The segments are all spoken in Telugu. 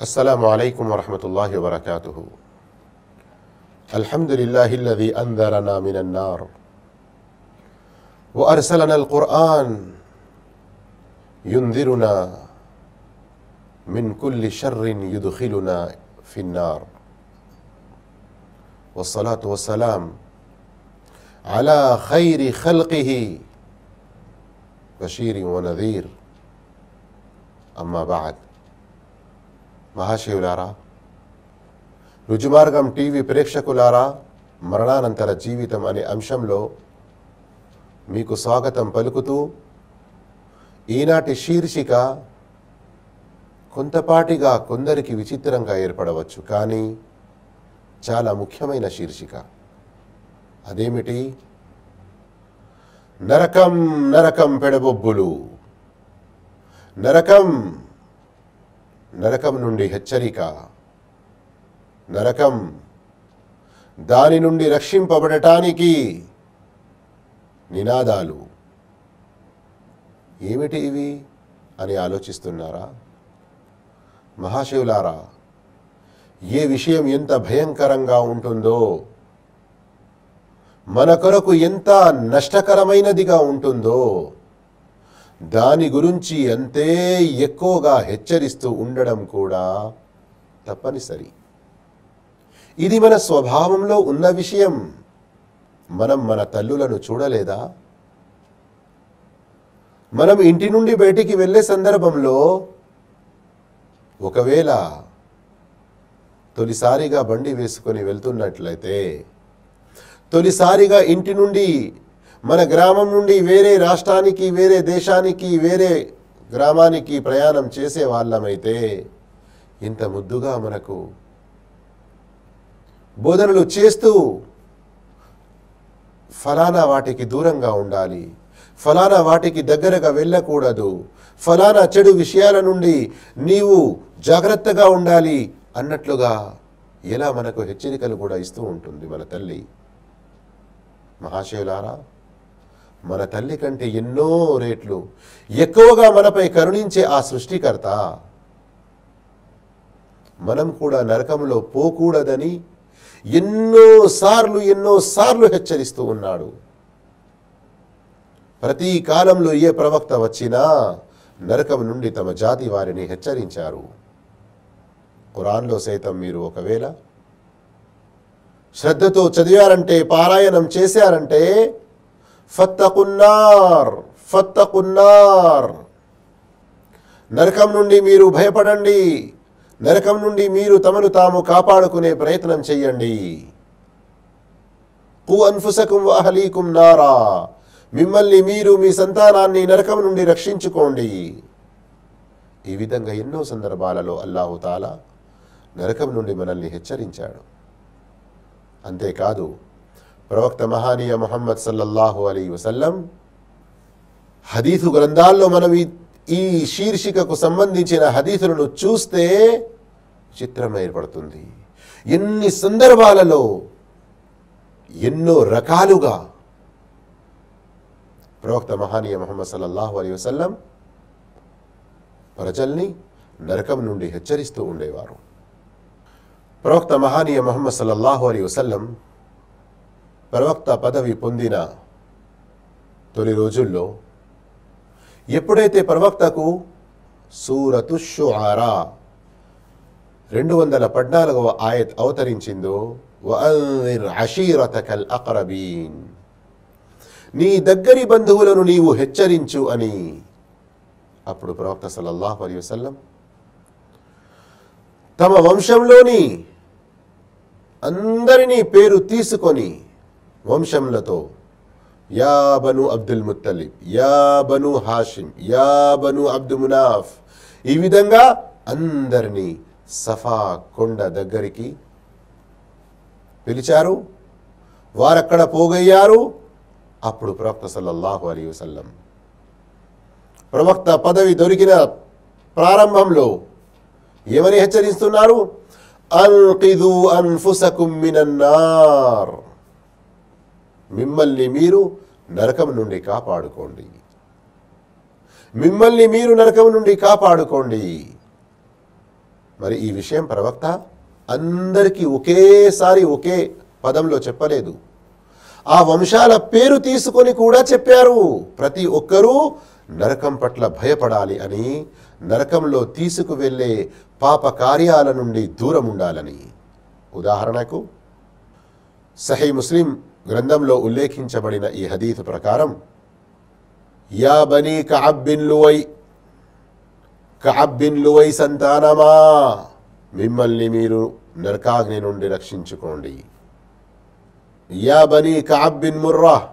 السلام عليكم ورحمة الله وبركاته. الحمد لله الذي أنذرنا من النار وأرسلنا القرآن ينذرنا من كل شر يدخلنا في النار. والصلاة والسلام على خير خلقه بشير ونذير. أما بعد మహాశివులారా రుజుమార్గం టీవీ ప్రేక్షకులారా మరణానంతర జీవితం అనే అంశంలో మీకు స్వాగతం పలుకుతూ ఈనాటి శీర్షిక కొంతపాటిగా కొందరికి విచిత్రంగా ఏర్పడవచ్చు కానీ చాలా ముఖ్యమైన శీర్షిక. అదేమిటి? నరకం నరకం పెడబొబ్బులు. నరకం నరకం నుండి హెచ్చరిక. నరకం దాని నుండి రక్షింపబడటానికి నినాదాలు. ఏమిటి ఇవి? అని ఆలోచిస్తున్నారా? మహాశివులారా ఏ విషయం ఎంత భయంకరంగా ఉంటుందో మన కొరకు ఎంత నష్టకరమైనదిగా ఉంటుందో దాని గురించి అంతే ఎక్కువగా హెచ్చరిస్తూ ఉండడం కూడా తప్పనిసరి. ఇది మన స్వభావంలో ఉన్న విషయం. మనం మన తల్లులను చూడలేదా? మనం ఇంటి నుండి బయటికి వెళ్ళే సందర్భంలో ఒకవేళ తొలిసారిగా బండి వేసుకొని వెళ్తున్నట్లయితే తొలిసారిగా ఇంటి నుండి మన గ్రామం నుండి వేరే రాష్ట్రానికి వేరే దేశానికి వేరే గ్రామానికి ప్రయాణం చేసే వాళ్ళమైతే ఇంత ముద్దుగా మనకు బోధనలు చేస్తూ ఫలానా వాటికి దూరంగా ఉండాలి. ఫలానా వాటికి దగ్గరగా వెళ్ళకూడదు. ఫలానా చెడు విషయాల నుండి నీవు జాగ్రత్తగా ఉండాలి అన్నట్లుగా ఎలా మనకు హెచ్చరికలు కూడా ఇస్తూ ఉంటుంది మన తల్లి. మహాశివులారా మన తల్లి కంటే ఎన్నో రేట్లు ఎక్కువగా మనపై కరుణించే ఆ సృష్టికర్త మనం కూడా నరకంలో పోకూడదని ఎన్నోసార్లు ఎన్నోసార్లు ఎన్నో సార్లు హెచ్చరిస్తూ ఉన్నాడు. ప్రతి కాలంలో ఏ ప్రవక్త వచ్చినా నరకం నుండి తమ జాతి వారిని హెచ్చరించారు. ఖురాన్లో సైతం మీరు ఒకవేళ శ్రద్ధతో చదివారంటే పారాయణం చేశారంటే ఫత్తకున్నార్ ఫత్తకున్నార్. నరకం నుండి మీరు భయపడండి. నరకం నుండి మీరు తమను తాము కాపాడుకునే ప్రయత్నం చెయ్యండి. కు అన్ఫుసకుం అహలీకుం నారా. మిమ్మల్ని మీరు మీ సంతానాన్ని నరకం నుండి రక్షించుకోండి. ఈ విధంగా ఎన్నో సందర్భాలలో అల్లాహుతాల నరకం నుండి మనల్ని హెచ్చరించాడు. అంతేకాదు ప్రవక్త మహానీయ మొహమ్మద్ సల్లల్లాహు అలీ వసల్లం హదీసు గ్రంథాల్లో మనం ఈ శీర్షికకు సంబంధించిన హదీసులను చూస్తే చిత్రం ఏర్పడుతుంది. ఎన్ని సందర్భాలలో ఎన్నో రకాలుగా ప్రవక్త మహానీయ మొహమ్మద్ సల్లల్లాహు అలీ వసల్లం ప్రజల్ని నరకం నుండి హెచ్చరిస్తూ ఉండేవారు. ప్రవక్త మహానీయ మొహమ్మద్ సల్లల్లాహు అలీ వసల్లం ప్రవక్త పదవి పొందిన తొలి రోజుల్లో ఎప్పుడైతే ప్రవక్తకు సూరతు షుఆరా రెండు వందల పద్నాలుగవ ఆయత్ అవతరించిందో అషీరతకల్ అక్రబీన్. నీ దగ్గరి బంధువులను నీవు హెచ్చరించు అని అప్పుడు ప్రవక్త సల్లల్లాహు అలీ వసల్లం తమ వంశంలోని అందరినీ పేరు తీసుకొని వంశంలతో యా బను అబ్దుల్ ముత్తలిబ్ యా బను హాషిం యా బను అబ్దు మునాఫ్ ఈ విధంగా అందరినీ సఫా కొండ దగ్గరికి పిలిచారు. వారక్కడ పోగయ్యారు. అప్పుడు ప్రవక్త సల్లల్లాహు అలీ వసల్లం ప్రవక్త పదవి దొరికిన ప్రారంభంలో ఏమని హెచ్చరిస్తున్నారు? అల్కిదు అన్ఫుసకుం మినన్నార్ మిమ్మల్ని మీరు నరకం నుండి కాపాడుకోండి. మిమ్మల్ని మీరు నరకం నుండి కాపాడుకోండి. మరి ఈ విషయం ప్రవక్త అందరికీ ఒకేసారి ఒకే పదంలో చెప్పలేదు. ఆ వంశాల పేరు తీసుకొని కూడా చెప్పారు. ప్రతి ఒక్కరూ నరకం పట్ల భయపడాలి అని నరకంలో తీసుకువెళ్ళే పాప కార్యాల నుండి దూరం ఉండాలని. ఉదాహరణకు సహీ ముస్లిం గ్రంథంలో ఉల్లేఖించబడిన ఈ హదీత్ ప్రకారం యా బనీ Kaab bin Luai Kaab bin Luai సంతానమా? మిమ్మల్ని మీరు నరకాగ్ని నుండి రక్షించుకోండి. యా బనీ Kaab bin Murrah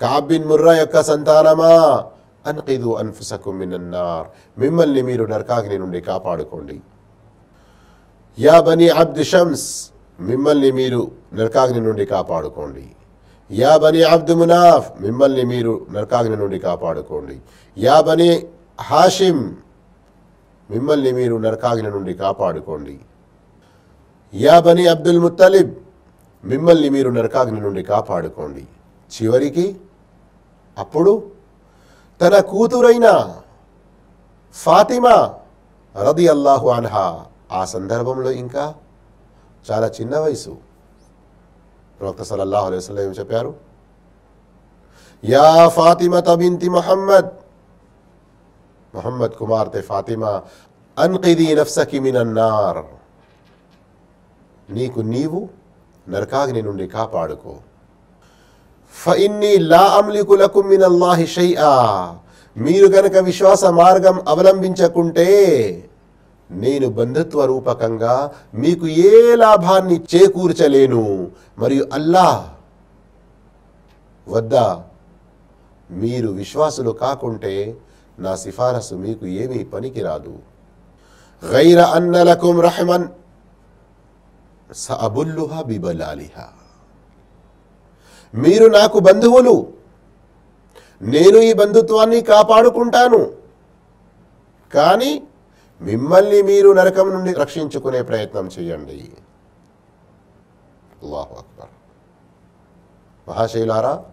Kaab bin Murrah యొక్క సంతానమా? అన్ఖిదు అన్ఫుసకు మినన్నార్ మిమ్మల్ని మీరు నరకాగ్ని నుండి కాపాడుకోండి. యా బనీ అబ్ద్ షమ్స్ మిమ్మల్ని మీరు నరకాగ్ని నుండి కాపాడుకోండి. యా బనీ అబ్ద్ మునాఫ్ మిమ్మల్ని మీరు నరకాగ్ని నుండి కాపాడుకోండి. యా బనీ హాషిం మిమ్మల్ని మీరు నరకాగ్ని నుండి కాపాడుకోండి. యా బనీ అబ్దుల్ ముత్తలిబ్ మిమ్మల్ని మీరు నరకాగ్ని నుండి కాపాడుకోండి. చివరికి అప్పుడు తన కూతురైన ఫాతిమా రది అల్లాహు అన్హా ఆ సందర్భంలో ఇంకా చాలా చిన్న వయసు. ప్రవక్త సలల్లాహు అలైహి ఏమి చెప్పారు? యా ఫాతిమత తబింతి మహమ్మద్. మహమ్మద్ కుమార్తె ఫాతిమా అన్కిది నఫ్సకి మినన్నార్ నీకు నీవు నరకాగ్ని నుండి కాపాడుకో. ఫఇన్ని లా అమ్లికు లకుం షైఆ. మీరు గనక విశ్వాస మార్గం అవలంబించకుంటే నేను బంధుత్వ రూపకంగా మీకు ఏ లాభాన్ని చేకూర్చలేను. మరియు అల్లాహ్ వద్ద మీరు విశ్వాసులు కాకుంటే నా సిఫారసు మీకు ఏమీ పనికిరాదు. గైర అన్నలకుం రహమన్ సఅబుల్లుహా బిబలాలిహా. మీరు నాకు బంధువులు. నేను ఈ బంధుత్వాన్ని కాపాడుకుంటాను. కానీ మిమ్మల్ని మీరు నరకం నుండి రక్షించుకునే ప్రయత్నం చేయండి. అల్లాహు అక్బర్. మహాశైలారా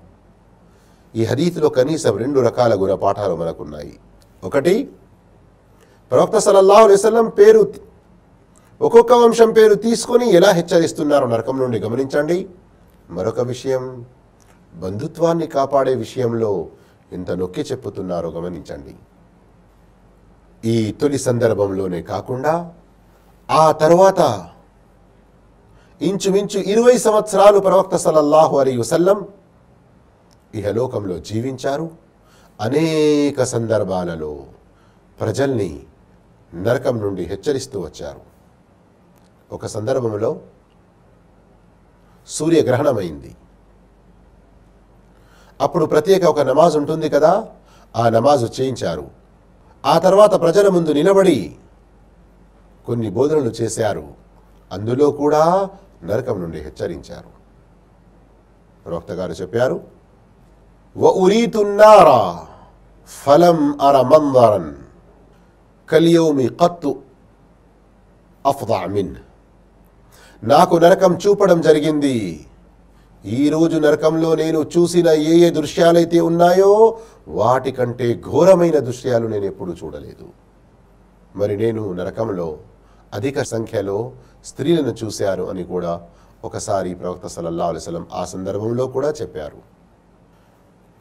ఈ హదీత్లో కనీసం రెండు రకాల గుణపాఠాలు మనకున్నాయి. ఒకటి ప్రవక్త సలల్లాహు అలైహి పేరు ఒక్కొక్క వంశం పేరు తీసుకొని ఎలా హెచ్చరిస్తున్నారో నరకం నుండి గమనించండి. మరొక విషయం బంధుత్వాన్ని కాపాడే విషయంలో ఇంత నొక్కి చెప్పుతున్నారో గమనించండి. ఈ తొలి సందర్భంలోనే కాకుండా ఆ తర్వాత ఇంచుమించు ఇరవై సంవత్సరాలు ప్రవక్త సలల్లాహు అలీ వసల్లం ఇహలోకంలో జీవించారు. అనేక సందర్భాలలో ప్రజల్ని నరకం నుండి హెచ్చరిస్తూ వచ్చారు. ఒక సందర్భంలో సూర్యగ్రహణమైంది. అప్పుడు ప్రత్యేక ఒక నమాజ్ ఉంటుంది కదా ఆ నమాజు చేయించారు. ఆ తర్వాత ప్రజల ముందు నిలబడి కొన్ని బోధనలు చేశారు. అందులో కూడా నరకం నుండి హెచ్చరించారు. ప్రవక్త గారు చెప్పారు వ ఫలం అర మందరన్ కలియోమి కత్తు అఫ్దా నాకు నరకం చూపడం జరిగింది. ఈరోజు నరకంలో నేను చూసిన ఏ ఏ దృశ్యాలైతే ఉన్నాయో వాటికంటే ఘోరమైన దృశ్యాలు నేను ఎప్పుడు చూడలేదు. మరి నేను నరకంలో అధిక సంఖ్యలో స్త్రీలను చూశాను అని కూడా ఒకసారి ప్రవక్త సల్లల్లా అలిస్లం ఆ సందర్భంలో కూడా చెప్పారు.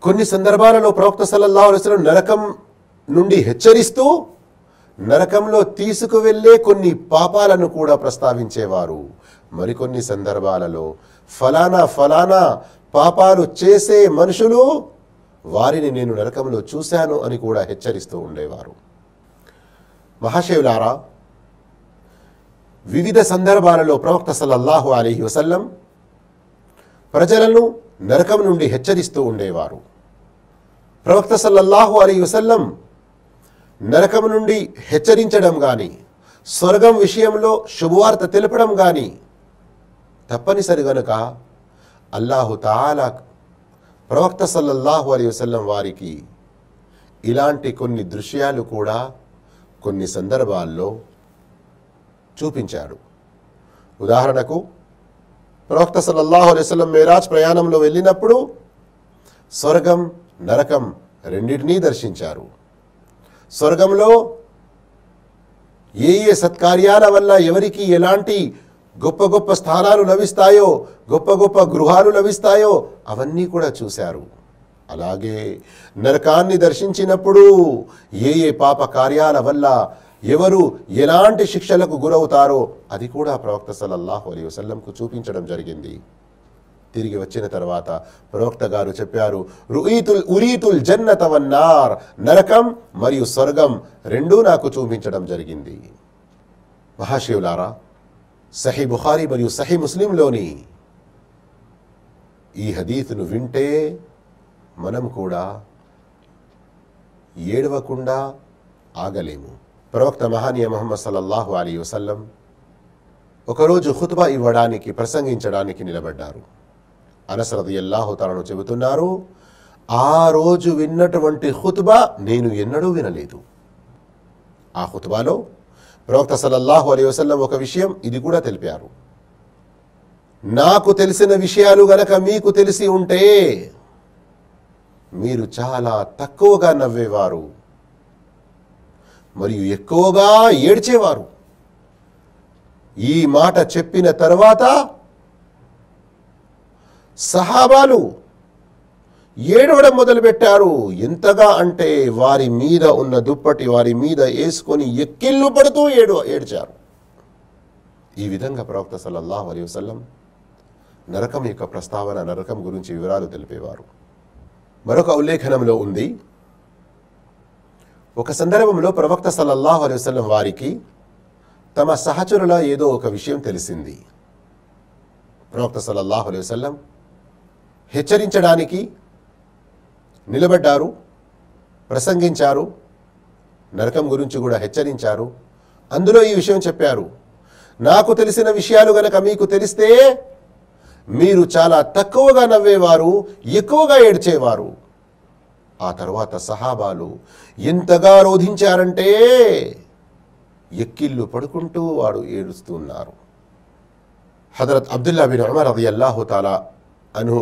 కొన్ని సందర్భాలలో ప్రవక్త సల్లల్లా అలిస్లం నరకం నుండి హెచ్చరిస్తూ నరకంలో తీసుకువెళ్ళే కొన్ని పాపాలను కూడా ప్రస్తావించేవారు. మరికొన్ని సందర్భాలలో ఫలానా ఫలానా పాపాలు చేసే మనుషులు వారిని నేను నరకంలో చూశాను అని కూడా హెచ్చరిస్తూ ఉండేవారు. మహాశివులారా వివిధ సందర్భాలలో ప్రవక్త సల్లల్లాహు అలీహి వసల్లం ప్రజలను నరకం నుండి హెచ్చరిస్తూ ఉండేవారు. ప్రవక్త సల్లల్లాహు అలీ వసల్లం నరకం నుండి హెచ్చరించడం కానీ స్వర్గం విషయంలో శుభవార్త తెలపడం కానీ తప్పనిసరి గనుక అల్లాహు తాలా ప్రవక్త సల్లల్లాహు అలీ వసల్లం వారికి ఇలాంటి కొన్ని దృశ్యాలు కూడా కొన్ని సందర్భాల్లో చూపించాడు. ఉదాహరణకు ప్రవక్త సల్లల్లాహు అలీ వసలం మేరాజ్ ప్రయాణంలో వెళ్ళినప్పుడు స్వర్గం నరకం రెండింటినీ దర్శించారు. స్వర్గంలో ఏ ఏ సత్కార్యాల వల్ల ఎవరికి ఎలాంటి గొప్ప గొప్ప స్థానాలు లభిస్తాయో గొప్ప గొప్ప గృహాలు లభిస్తాయో అవన్నీ కూడా చూశారు. అలాగే నరకాన్ని దర్శించినప్పుడు ఏ ఏ పాప కార్యాల వల్ల ఎవరు ఎలాంటి శిక్షలకు గురవుతారో అది కూడా ప్రవక్త సల్లల్లాహు అలీ వసల్లంకు చూపించడం జరిగింది. తిరిగి వచ్చిన తర్వాత ప్రవక్త గారు చెప్పారు రుయితుల్ ఉరీతుల్ జన్నతవన్నార్ నరకం మరియు స్వర్గం రెండూ నాకు చూపించడం జరిగింది. మహాశివులారా సహీ బుఖారీ మరియు సహీ ముస్లింలోని ఈ హదీతును వింటే మనం కూడా ఏడవకుండా ఆగలేము. ప్రవక్త మహానీయ మహమ్మద్ సల్లల్లాహు అలీ వసల్లం ఒకరోజు ఖుత్బా ఇవ్వడానికి ప్రసంగించడానికి నిలబడ్డారు. అనసరది ఎల్లాహు తనను చెబుతున్నారు ఆ రోజు విన్నటువంటి ఖుత్బా నేను ఎన్నడూ వినలేదు. ఆ హుతుబాలో ప్రవక్త సల్లల్లాహు అలీ వసల్లం ఒక విషయం ఇది కూడా తెలిపారు. నాకు తెలిసిన విషయాలు గనక మీకు తెలిసి ఉంటే మీరు చాలా తక్కువగా నవ్వేవారు. మరియు ఎక్కువగా ఏడ్చేవారు. ఈ మాట చెప్పిన తర్వాత సహాబాలు ఏడవడం మొదలుపెట్టారు. ఎంతగా అంటే వారి మీద ఉన్న దుప్పటి వారి మీద వేసుకొని ఎక్కిళ్ళు పడుతూ ఏడు ఏడ్చారు. ఈ విధంగా ప్రవక్త సల్లల్లాహు అలీ వసల్లం నరకం యొక్క ప్రస్తావన నరకం గురించి వివరాలు తెలిపేవారు. మరొక ఉల్లేఖనంలో ఉంది. ఒక సందర్భంలో ప్రవక్త సల్లల్లాహు అలీ వసల్లం వారికి తమ సహచరుల ఏదో ఒక విషయం తెలిసింది. ప్రవక్త సల్లల్లాహు అలీ వసల్లం హెచ్చరించడానికి నిలబడ్డారు ప్రసంగించారు నరకం గురించి కూడా హెచ్చరించారు. అందులో ఈ విషయం చెప్పారు నాకు తెలిసిన విషయాలు గనక మీకు తెలిస్తే మీరు చాలా తక్కువగా నవ్వేవారు ఎక్కువగా ఏడ్చేవారు. ఆ తర్వాత సహాబాలు ఎంతగా రోధించారంటే ఎక్కిళ్ళు పడుకుంటూ వాడు ఏడుస్తున్నారు హజరత్ అబ్దుల్లా బిన్ అమర్ అది అల్లాహు తాలా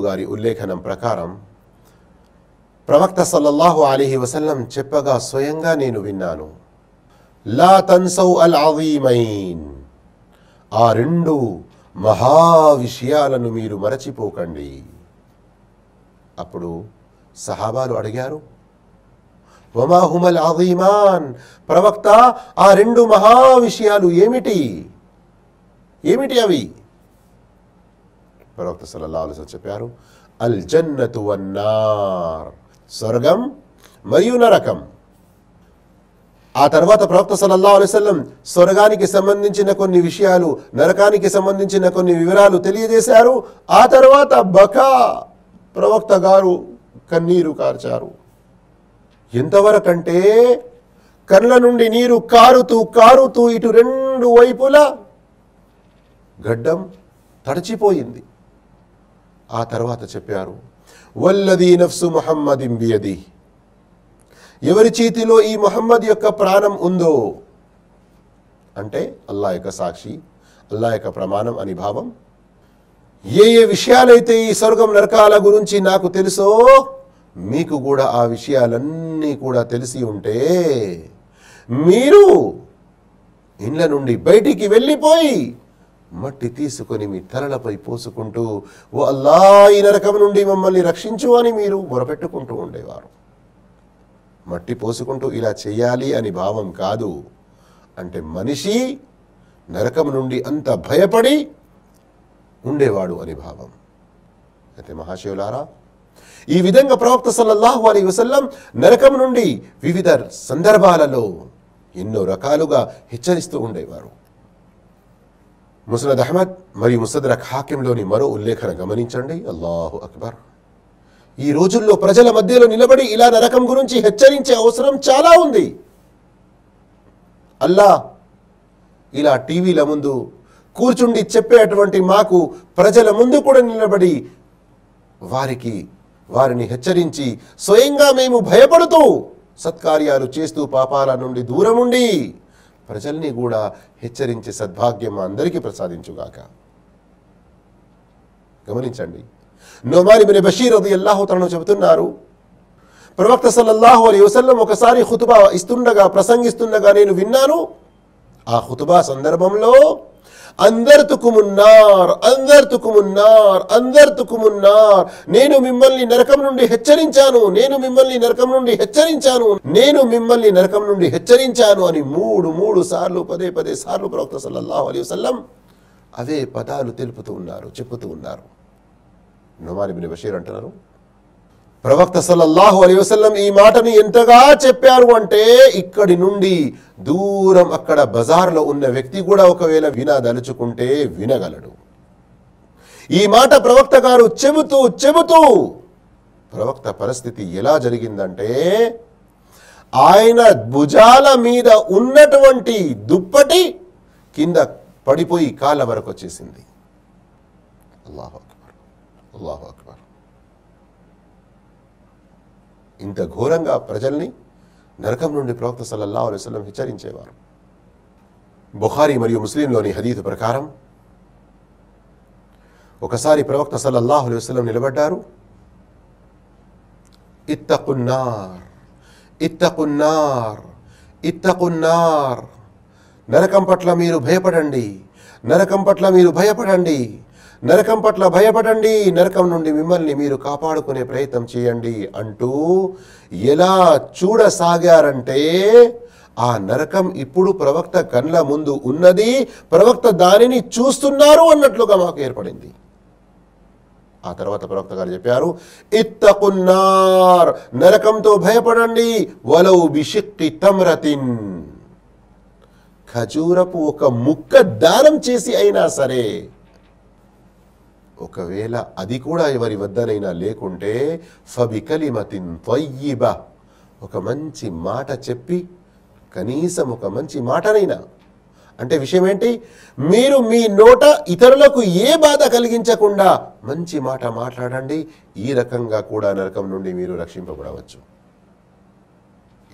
గారి ఉల్లేఖనం ప్రకారం ప్రవక్త సల్లల్లాహు అలీహి వసల్లం చెప్పగా స్వయంగా నేను విన్నాను. లా తన్సౌ అల్ అవీమైన్ ఆ రెండు మహా విషయాలను మీరు మరచిపోకండి. అప్పుడు సహాబాలు అడిగారు వమాహుమల్ అజీమాన్? ప్రవక్త ఆ రెండు మహా విషయాలు ఏమిటి? ఏమిటి అవి? ప్రవక్త సల్లల్లాహు అలైహి చెప్పారు అల్ జన్నతు వన్నార్ స్వర్గం మరియు నరకం. ఆ తర్వాత ప్రవక్త సలల్లా అలైహి స్వర్గానికి సంబంధించిన కొన్ని విషయాలు నరకానికి సంబంధించిన కొన్ని వివరాలు తెలియజేశారు. ఆ తర్వాత బకా ప్రవక్త గారు కన్నీరు కార్చారు. ఎంతవరకంటే కళ్ళ నుండి నీరు కారుతూ కారుతూ ఇటు రెండు వైపులా గడ్డం తడిచిపోయింది. ఆ తర్వాత చెప్పారు వల్లది నఫ్సు ముహమ్మదిం ఇంబియది ఎవరి చేతిలో ఈ మొహమ్మద్ యొక్క ప్రాణం ఉందో అంటే అల్లా యొక్క సాక్షి అల్లా యొక్క ప్రమాణం అని భావం. ఏ ఏ విషయాలైతే ఈ స్వర్గం నరకాల గురించి నాకు తెలుసో మీకు కూడా ఆ విషయాలన్నీ కూడా తెలిసి ఉంటే మీరు ఇండ్ల నుండి బయటికి వెళ్ళిపోయి మట్టి తీసుకొని మీ తలలపై పోసుకుంటూ ఓ అల్లా ఈ నరకం నుండి మమ్మల్ని రక్షించు అని మీరు మొరపెట్టుకుంటూ ఉండేవారు. మట్టి పోసుకుంటూ ఇలా చేయాలి అని భావం కాదు. అంటే మనిషి నరకం నుండి అంత భయపడి ఉండేవాడు అని భావం. అయితే మహాశివులారా ఈ విధంగా ప్రవక్త సల్లల్లాహు అలీ వసల్లం నరకం నుండి వివిధ సందర్భాలలో ఎన్నో రకాలుగా హెచ్చరిస్తూ ఉండేవారు. ముసనద్ అహ్మద్ మరియు ముసద్రక్ హాకింలోని మరో ఉల్లేఖన గమనించండి. అల్లాహు అక్బర్. ఈ రోజుల్లో ప్రజల మధ్యలో నిలబడి ఇలా నరకం గురించి హెచ్చరించే అవసరం చాలా ఉంది. అల్లా ఇలా టీవీల ముందు కూర్చుండి చెప్పేటువంటి మాకు ప్రజల ముందు కూడా నిలబడి వారికి వారిని హెచ్చరించి స్వయంగా మేము భయపడుతూ సత్కార్యాలు చేస్తూ పాపాల నుండి దూరముండి ప్రజల్ని కూడా హెచ్చరించే సద్భాగ్యం అందరికీ ప్రసాదించుగాక. గమనించండి. నోమారి బిన్ బషీర్ అది అల్లాహు తనను చెబుతున్నారు ప్రవక్త సల్లల్లాహు అలీ వసల్లం ఒకసారి ఖుతుబా ఇస్తుండగా ప్రసంగిస్తుండగా నేను విన్నాను ఆ ఖుతుబా సందర్భంలో అందర్తుకుమున్నార్ అందర్తుకుమున్నార్ అందర్తుకుమున్నార్ నేను మిమ్మల్ని నరకం నుండి హెచ్చరించాను నేను మిమ్మల్ని నరకం నుండి హెచ్చరించాను నేను మిమ్మల్ని నరకం నుండి హెచ్చరించాను అని మూడు మూడు సార్లు పదే పదే సార్లు ప్రవక్త సల్లల్లాహు అలీ వసల్లం అవే పదాలు తెలుపుతూ ఉన్నారు చెప్పుతూ ఉన్నారు. నుమాన్ బిన్ బషీర్ అంటున్నారు ప్రవక్త సల్లల్లాహు అలైహి వసల్లం ఈ మాటని ఎంతగా చెప్పారు అంటే ఇక్కడి నుండి దూరం అక్కడ బజార్లో ఉన్న వ్యక్తి కూడా ఒకవేళ వినదలుచుకుంటే వినగలడు. ఈ మాట ప్రవక్త గారు చెబుతూ చెబుతూ ప్రవక్త పరిస్థితి ఎలా జరిగిందంటే ఆయన భుజాల మీద ఉన్నటువంటి దుప్పటి కింద పడిపోయి కాళ్ళ వరకు వచ్చేసింది. అల్లాహు అక్బర్. అల్లాహు అక్బర్. ఇంత ఘోరంగా ప్రజల్ని నరకం నుండి ప్రవక్త సల్లల్లా అలైహి వసల్లం హెచ్చరించేవారు. బుఖారీ మరియు ముస్లింలోని హదీదు ప్రకారం ఒకసారి ప్రవక్త సల్లల్లాహు అలైహి నిలబడ్డారు. ఇత్తకున్నార్ ఇత్తకున్నార్ ఇత్తకున్నార్. నరకం పట్ల మీరు భయపడండి నరకం పట్ల మీరు భయపడండి. నరకం పట్ల భయపడండి నరకం నుండి మిమ్మల్ని మీరు కాపాడుకునే ప్రయత్నం చేయండి అంటూ ఎలా చూడసాగారంటే ఆ నరకం ఇప్పుడు ప్రవక్త కళ్ళ ముందు ఉన్నది ప్రవక్త దానిని చూస్తున్నారు అన్నట్లుగా మాకు ఏర్పడింది. ఆ తర్వాత ప్రవక్త గారు చెప్పారు ఇత్తకున్నార్ నరకంతో భయపడండి వలౌ బిషిక్కి తమ్రతిన్. ఖజూరపు ఒక ముక్క దానం చేసి అయినా సరే ఒకవేళ అది కూడా ఎవరి వద్దనైనా లేకుంటే ఫబికలిమతిన్ త్వయ్యిబ ఒక మంచి మాట చెప్పి కనీసం ఒక మంచి మాటనైనా. అంటే విషయం ఏంటి మీరు మీ నోట ఇతరులకు ఏ బాధ కలిగించకుండా మంచి మాట మాట్లాడండి. ఈ రకంగా కూడా నరకం నుండి మీరు రక్షింపబడవచ్చు.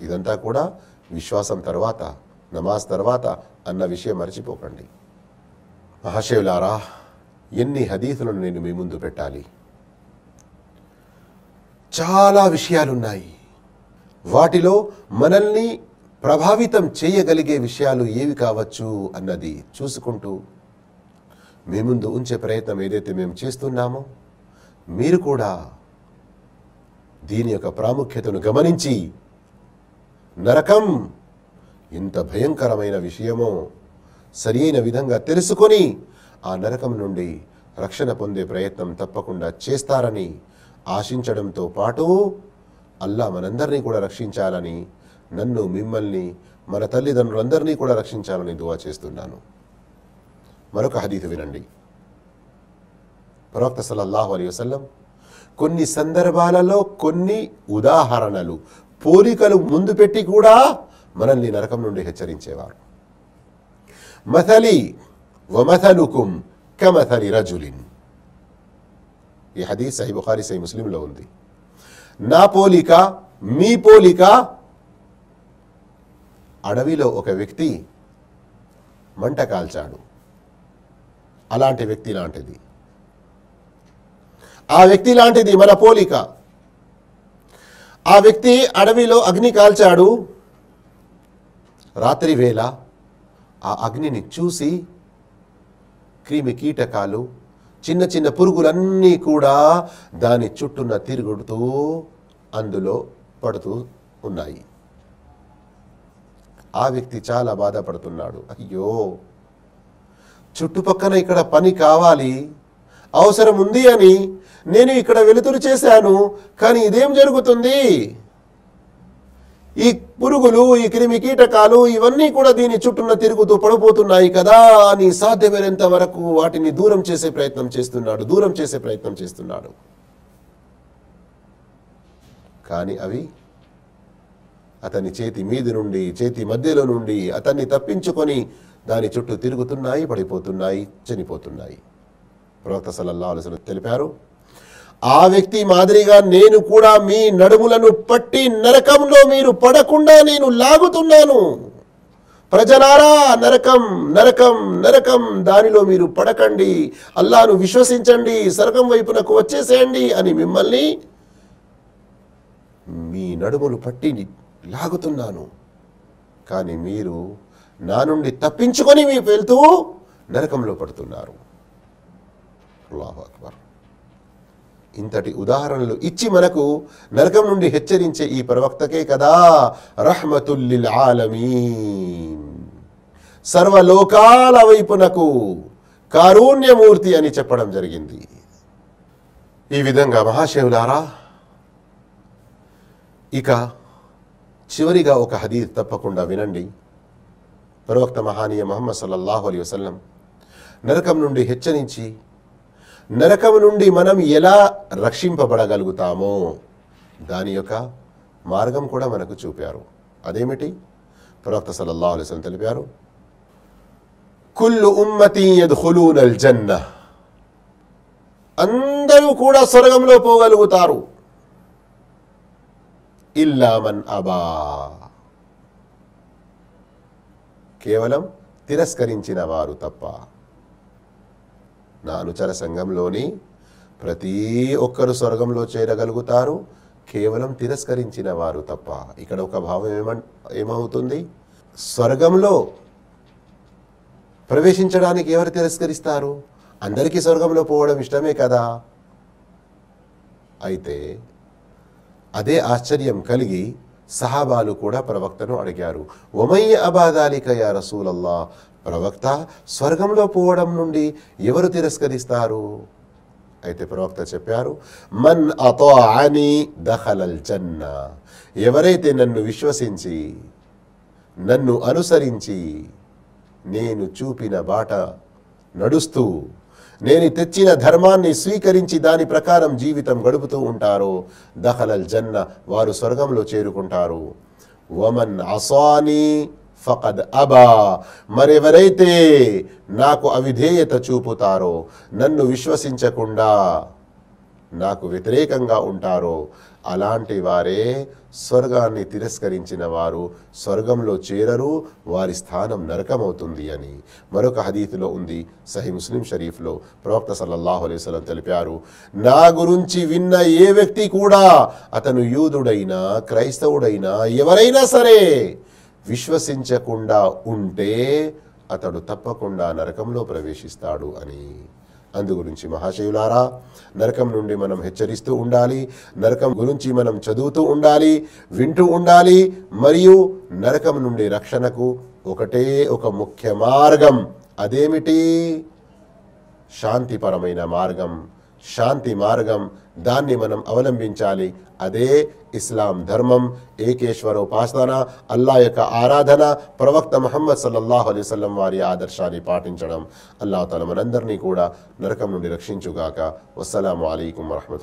ఇదంతా కూడా విశ్వాసం తర్వాత నమాజ్ తర్వాత అన్న విషయం మర్చిపోకండి. మహాశివులారా ఎన్ని హదీసులను నేను మీ ముందు పెట్టాలి? చాలా విషయాలున్నాయి. వాటిలో మనల్ని ప్రభావితం చేయగలిగే విషయాలు ఏవి కావచ్చు అన్నది చూసుకుంటూ మీ ముందు ఉంచే ప్రయత్నం ఏదైతే మేము చేస్తున్నామో మీరు కూడా దీని యొక్క ప్రాముఖ్యతను గమనించి నరకం ఇంత భయంకరమైన విషయమో సరియైన విధంగా తెలుసుకొని ఆ నరకం నుండి రక్షణ పొందే ప్రయత్నం తప్పకుండా చేస్తారని ఆశించడంతో పాటు అల్లా మనందరినీ కూడా రక్షించాలని నన్ను మిమ్మల్ని మన తల్లిదండ్రులందరినీ కూడా రక్షించాలని దువా చేస్తున్నాను. మరొక హదీతు వినండి. ప్రవక్త సల్లల్లాహు అలీ వసల్లం కొన్ని సందర్భాలలో కొన్ని ఉదాహరణలు పోలికలు ముందు పెట్టి కూడా మనల్ని నరకం నుండి హెచ్చరించేవారు. మథలి వమథలుకుం కమథలి రజులిన్ ఈ హదీస్ సహీ బుఖారీ సహీ ముస్లింలో ఉంది నా పోలిక మీ పోలిక అడవిలో ఒక వ్యక్తి మంట కాల్చాడు అలాంటి వ్యక్తి లాంటిది ఆ వ్యక్తి లాంటిది మన పోలిక ఆ వ్యక్తి అడవిలో అగ్ని కాల్చాడు రాత్రి వేళ ఆ అగ్నిని చూసి క్రిమి కీటకాలు చిన్న చిన్న పురుగులన్నీ కూడా దాని చుట్టూన తిరుగుడుతూ అందులో పడుతూ ఉన్నాయి. ఆ వ్యక్తి చాలా బాధపడుతున్నాడు. అయ్యో! చుట్టుపక్కన ఇక్కడ పని కావాలి అవసరం ఉంది అని నేను ఇక్కడ వెలుతురు చేశాను కానీ ఇదేం జరుగుతుంది? ఈ పురుగులు ఈ క్రిమి కీటకాలు ఇవన్నీ కూడా దీని చుట్టూన తిరుగుతూ పడిపోతున్నాయి కదా అని సాధ్యమైనంత వరకు వాటిని దూరం చేసే ప్రయత్నం చేస్తున్నాడు దూరం చేసే ప్రయత్నం చేస్తున్నాడు. కానీ అవి అతని చేతి మీది నుండి చేతి మధ్యలో నుండి అతన్ని తప్పించుకొని దాని చుట్టూ తిరుగుతున్నాయి పడిపోతున్నాయి చనిపోతున్నాయి. ప్రవక్త సలల్లా అలైహి తెలిపారు ఆ వ్యక్తి మాదిరిగా నేను కూడా మీ నడుములను పట్టి నరకంలో మీరు పడకుండా నేను లాగుతున్నాను. ప్రజలారా నరకం నరకం నరకం దానిలో మీరు పడకండి. అల్లాను విశ్వసించండి సరకం వైపునకు వచ్చేసేయండి అని మిమ్మల్ని మీ నడుములు పట్టి లాగుతున్నాను. కానీ మీరు నా నుండి తప్పించుకొని మీ వెళ్తూ నరకంలో పడుతున్నారు. అల్లాహు అక్బర్. ఇంతటి ఉదాహరణలు ఇచ్చి మనకు నరకం నుండి హెచ్చరించే ఈ ప్రవక్తకే కదా రహ్మతుల్లిల్ ఆలమీన్. సర్వలోకాల వైపునకు కారుణ్యమూర్తి అని చెప్పడం జరిగింది. ఈ విధంగా మహాశివులారా ఇక చివరిగా ఒక హదీర్ తప్పకుండా వినండి. ప్రవక్త మహానీయ మహమ్మద్ సల్లల్లాహు అలీ వసల్లం నరకం నుండి హెచ్చరించి నరకం నుండి మనం ఎలా రక్షింపబడగలుగుతామో దాని యొక్క మార్గం కూడా మనకు చూపారు. అదేమిటి? ప్రవక్త సలల్లా అలెస్ తెలిపారు కుల్లు ఉమ్మతి యద్ఖులూనల్ జన్న అందరూ కూడా స్వర్గంలో పోగలుగుతారు. ఇల్లామన్ అబా. కేవలం తిరస్కరించిన వారు తప్ప నా అనుచర సంఘంలోని ప్రతి ఒక్కరు స్వర్గంలో చేరగలుగుతారు. కేవలం తిరస్కరించిన వారు తప్ప. ఇక్కడ ఒక భావం ఏమన్ ఏమవుతుంది? స్వర్గంలో ప్రవేశించడానికి ఎవరు తిరస్కరిస్తారు? అందరికీ స్వర్గంలో పోవడం ఇష్టమే కదా? అయితే అదే ఆశ్చర్యం కలిగి సహాబాలు కూడా ప్రవక్తను అడిగారు. ఒమయ్య అబాదాలిక యా రసూలల్లా? ప్రవక్త స్వర్గంలో పోవడం నుండి ఎవరు తిరస్కరిస్తారు? అయితే ప్రవక్త చెప్పారు మన్ అతాఅని దహలల్ జన్న. ఎవరైతే నన్ను విశ్వసించి నన్ను అనుసరించి నేను చూపిన బాట నడుస్తూ నేను తెచ్చిన ధర్మాన్ని స్వీకరించి దాని ప్రకారం జీవితం గడుపుతూ ఉంటారో దహలల్ జన్న వారు స్వర్గంలో చేరుకుంటారు. వమన్ అసానీ ఫకద్ అబా. మరెవరైతే నాకు అవిధేయత చూపుతారో నన్ను విశ్వసించకుండా నాకు వ్యతిరేకంగా ఉంటారో అలాంటి వారే స్వర్గాన్ని తిరస్కరించిన వారు స్వర్గంలో చేరరు వారి స్థానం నరకమవుతుంది అని. మరొక హదీతిలో ఉంది సహీ ముస్లిం షరీఫ్లో ప్రవక్త సల్లల్లాహు అలైహి తెలిపారు నా గురించి విన్న ఏ వ్యక్తి కూడా అతను యూదుడైనా క్రైస్తవుడైనా ఎవరైనా సరే విశ్వసించకుండా ఉంటే అతడు తప్పకుండా నరకంలో ప్రవేశిస్తాడు అని. అందుగురించి మహాశయులారా నరకం నుండి మనం హెచ్చరిస్తూ ఉండాలి నరకం గురించి మనం చదువుతూ ఉండాలి వింటూ ఉండాలి మరియు నరకం నుండి రక్షణకు ఒకటే ఒక ముఖ్య మార్గం. అదేమిటి? శాంతిపరమైన మార్గం. శాంతి మార్గం దాన్ని మనం అవలంబించాలి. అదే ఇస్లాం ధర్మం. ఏకేశ్వర ఉపాసన అల్లా యొక్క ఆరాధన ప్రవక్త మహమ్మద్ సల్లల్లాహు అలైహి వారి ఆదర్శాన్ని పాటించడం. అల్లా తల మనందరినీ కూడా నరకం నుండి రక్షించుగాక. వస్సలాము అయికం వరహమతుల్లా